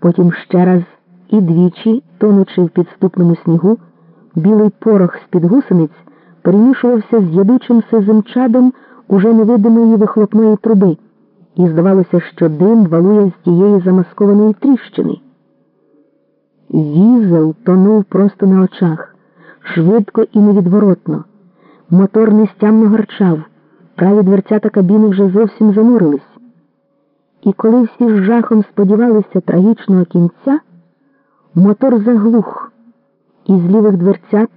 Потім ще раз і двічі, тонучи в підступному снігу, білий порох з-під гусениць перемішувався з ядучим сизим чадом уже невидимої вихлопної труби, і здавалося, що дим валує з тієї замаскованої тріщини. Візел тонув просто на очах, швидко і невідворотно. Мотор нестямно гарчав, праві дверцята кабіни вже зовсім занурились. І коли всі з жахом сподівалися трагічного кінця, мотор заглух, і з лівих дверцят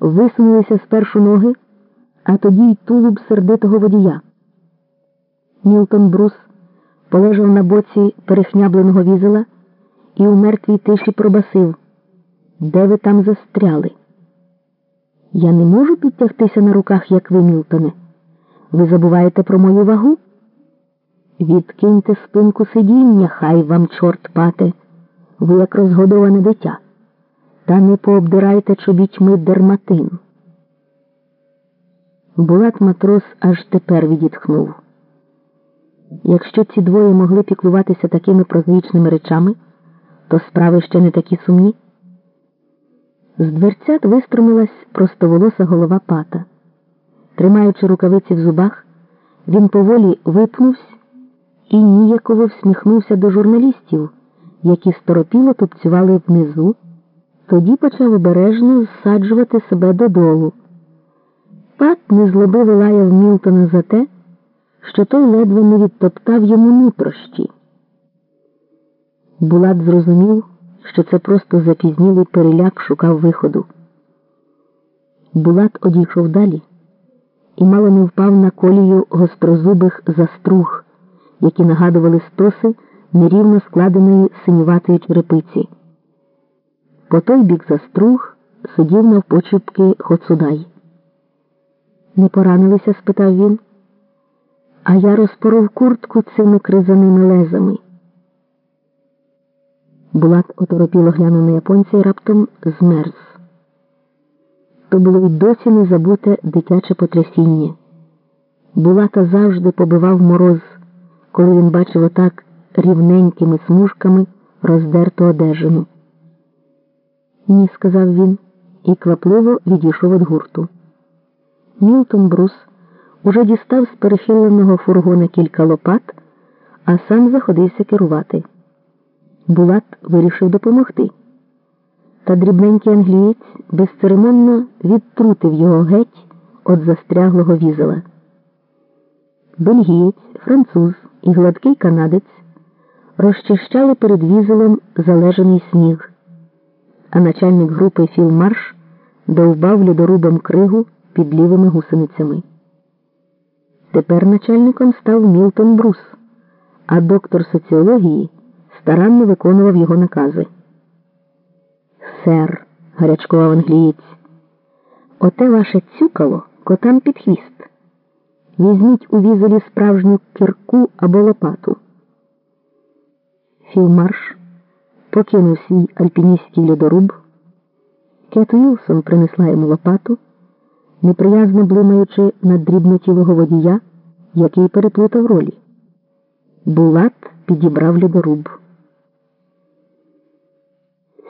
висунулися спершу ноги, а тоді й тулуб сердитого водія. Мілтон Брус полежав на боці перехнябленого візела і у мертвій тиші пробасив. Де ви там застряли? Я не можу підтягтися на руках, як ви, Мілтоне. Ви забуваєте про мою вагу? Відкиньте спинку сидіння, хай вам, чорт пате, ви як розгодоване дитя, та не пообдирайте чобітьми дерматин. Булат матрос аж тепер відітхнув. Якщо ці двоє могли піклуватися такими прозвичними речами, то справи ще не такі сумні. З дверцят вистромилась простоволоса голова пата. Тримаючи рукавиці в зубах, він поволі випнувся і ніяково всміхнувся до журналістів, які сторопіло тупцювали внизу, тоді почав обережно зсаджувати себе додолу. Пат незлобиво лаяв Мілтона за те, що той ледве не відтоптав йому нутрощі. Булат зрозумів, що це просто запізнілий переляк шукав виходу. Булат одійшов далі і мало не впав на колію гострозубих заструг, які нагадували стоси нерівно складеної синюватої черепиці. По той бік заструг сидів навпочепки Хоцудай. Не поранилися? спитав він. А я розпоров куртку цими кризаними лезами. Булат оторопіло глянув на японця і раптом змерз. То було й досі не забуте дитяче потрясіння. Булата завжди побивав мороз, коли він бачив отак рівненькими смужками роздерту одежину. Ні, сказав він і квапливо відійшов від гурту. Мілтон Брус уже дістав з перехиленого фургона кілька лопат, а сам заходився керувати. Булат вирішив допомогти. Та дрібненький англієць безцеремонно відтрутив його геть від застряглого візела. Бельгієць, француз і гладкий канадець розчищали перед візелом залежений сніг, а начальник групи Філмарш довбав льодорубом кригу під лівими гусеницями. Тепер начальником став Мілтон Брус, а доктор соціології старанно виконував його накази. Сер, гарячкував англієць, оте ваше цюкало котам під хвіст. Візьміть у візелі справжню кірку або лопату. Філмарш покинув свій альпіністський льодоруб. Кет Уілсон принесла йому лопату, неприязно блимаючи на дрібнотілого водія, який переплутав ролі. Булат підібрав льодоруб.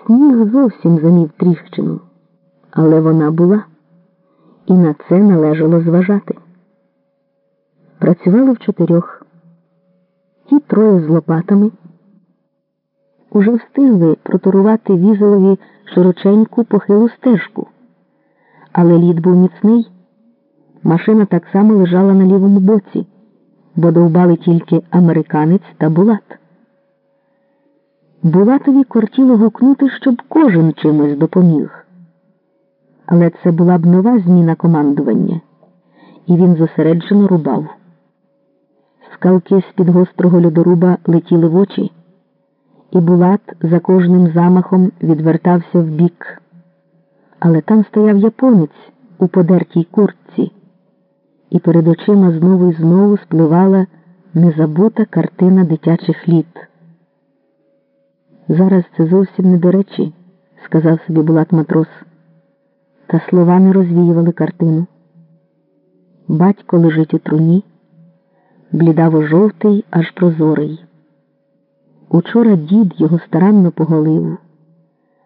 Сніг зовсім замів тріщину, але вона була, і на це належало зважати. Працювали в чотирьох. Ті троє з лопатами уже встигли протурувати візелові широченьку похилу стежку, але лід був міцний. Машина так само лежала на лівому боці, бо довбали тільки американець та булат. Булатові кортіло гукнути, щоб кожен чимось допоміг. Але це була б нова зміна командування, і він зосереджено рубав. Скалки з під гострого льодоруба летіли в очі, і Булат за кожним замахом відвертався вбік. Але там стояв японець у подертій куртці, і перед очима знову і знову спливала незабута картина дитячих літ. Зараз це зовсім не до речі, сказав собі Булат матрос, та слова не розвіювали картину. Батько лежить у труні, блідаво жовтий, аж прозорий. Учора дід його старанно поголив.